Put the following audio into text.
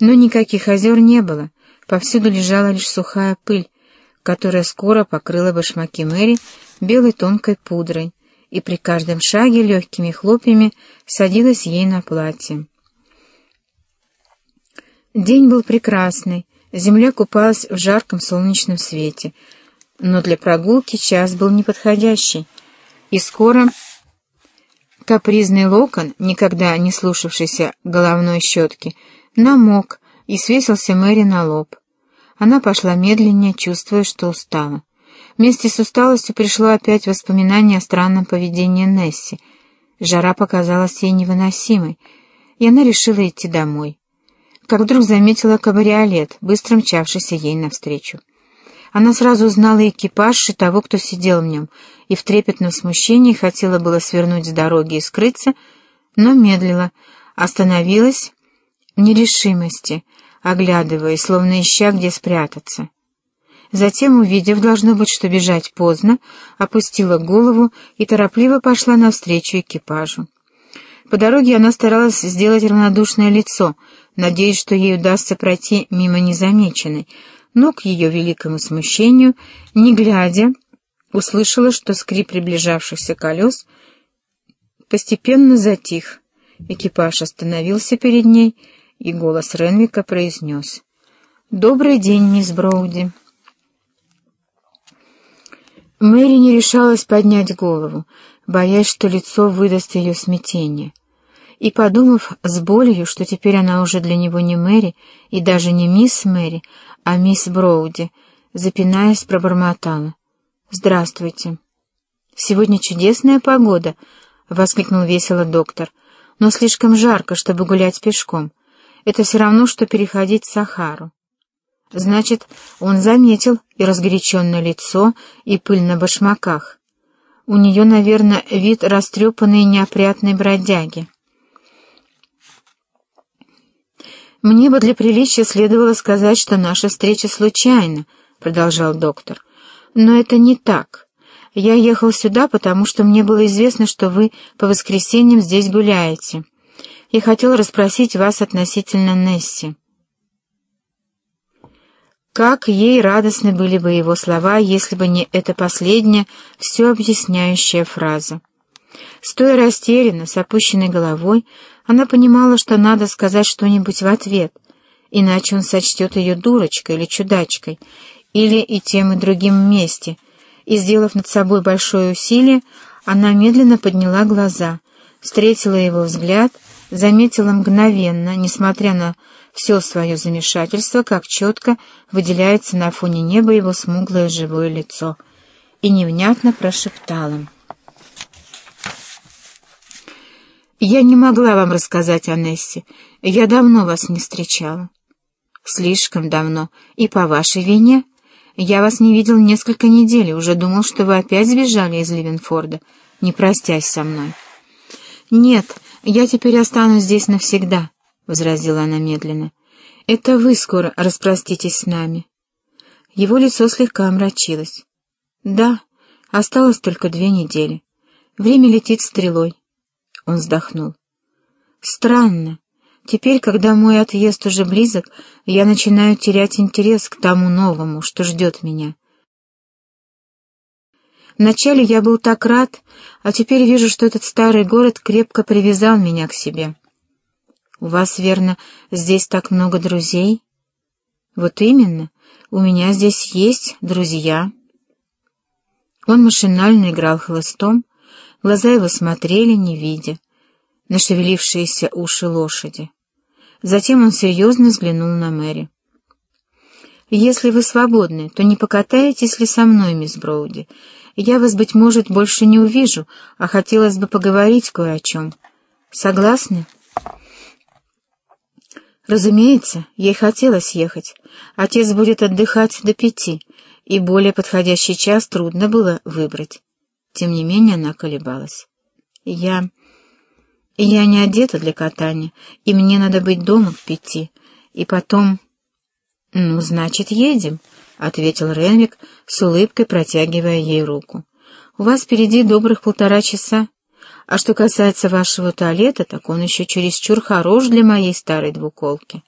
Но никаких озер не было, повсюду лежала лишь сухая пыль, которая скоро покрыла башмаки Мэри белой тонкой пудрой и при каждом шаге легкими хлопьями садилась ей на платье. День был прекрасный, земля купалась в жарком солнечном свете, но для прогулки час был неподходящий, и скоро капризный локон, никогда не слушавшийся головной щетки, намок и свесился Мэри на лоб. Она пошла медленнее, чувствуя, что устала. Вместе с усталостью пришло опять воспоминание о странном поведении Несси. Жара показалась ей невыносимой, и она решила идти домой. Как вдруг заметила кабриолет, быстро мчавшийся ей навстречу. Она сразу узнала экипаж и того, кто сидел в нем, и в трепетном смущении хотела было свернуть с дороги и скрыться, но медлила, остановилась нерешимости, оглядываясь, словно ища, где спрятаться. Затем, увидев, должно быть, что бежать поздно, опустила голову и торопливо пошла навстречу экипажу. По дороге она старалась сделать равнодушное лицо, надеясь, что ей удастся пройти мимо незамеченной, но, к ее великому смущению, не глядя, услышала, что скрип приближавшихся колес постепенно затих. Экипаж остановился перед ней, и голос Ренвика произнес «Добрый день, мисс Броуди». Мэри не решалась поднять голову, боясь, что лицо выдаст ее смятение. И, подумав с болью, что теперь она уже для него не Мэри и даже не мисс Мэри, а мисс Броуди, запинаясь, пробормотала. «Здравствуйте». «Сегодня чудесная погода», — воскликнул весело доктор, «но слишком жарко, чтобы гулять пешком. Это все равно, что переходить Сахару». Значит, он заметил и разгоряченное лицо, и пыль на башмаках. У нее, наверное, вид растрепанной неопрятной бродяги. «Мне бы для приличия следовало сказать, что наша встреча случайна», — продолжал доктор. «Но это не так. Я ехал сюда, потому что мне было известно, что вы по воскресеньям здесь гуляете. Я хотел расспросить вас относительно Несси». Как ей радостны были бы его слова, если бы не эта последняя, все объясняющая фраза. Стоя растерянно, с опущенной головой, она понимала, что надо сказать что-нибудь в ответ, иначе он сочтет ее дурочкой или чудачкой, или и тем, и другим вместе, и, сделав над собой большое усилие, она медленно подняла глаза, встретила его взгляд, заметила мгновенно, несмотря на все свое замешательство, как четко выделяется на фоне неба его смуглое живое лицо, и невнятно прошептала. «Я не могла вам рассказать о Нессе. Я давно вас не встречала». «Слишком давно. И по вашей вине. Я вас не видел несколько недель, уже думал, что вы опять сбежали из Ливенфорда, не простясь со мной». «Нет, я теперь останусь здесь навсегда», — возразила она медленно. «Это вы скоро распроститесь с нами». Его лицо слегка омрачилось. «Да, осталось только две недели. Время летит стрелой». Он вздохнул. «Странно. Теперь, когда мой отъезд уже близок, я начинаю терять интерес к тому новому, что ждет меня. Вначале я был так рад, а теперь вижу, что этот старый город крепко привязал меня к себе». «У вас, верно, здесь так много друзей?» «Вот именно. У меня здесь есть друзья». Он машинально играл хлыстом, глаза его смотрели, не видя, на шевелившиеся уши лошади. Затем он серьезно взглянул на Мэри. «Если вы свободны, то не покатаетесь ли со мной, мисс Броуди? Я вас, быть может, больше не увижу, а хотелось бы поговорить кое о чем. Согласны?» Разумеется, ей хотелось ехать. Отец будет отдыхать до пяти, и более подходящий час трудно было выбрать. Тем не менее она колебалась. «Я... я не одета для катания, и мне надо быть дома к пяти. И потом...» «Ну, значит, едем», — ответил Ренвик, с улыбкой протягивая ей руку. «У вас впереди добрых полтора часа. А что касается вашего туалета, так он еще чересчур хорош для моей старой двуколки.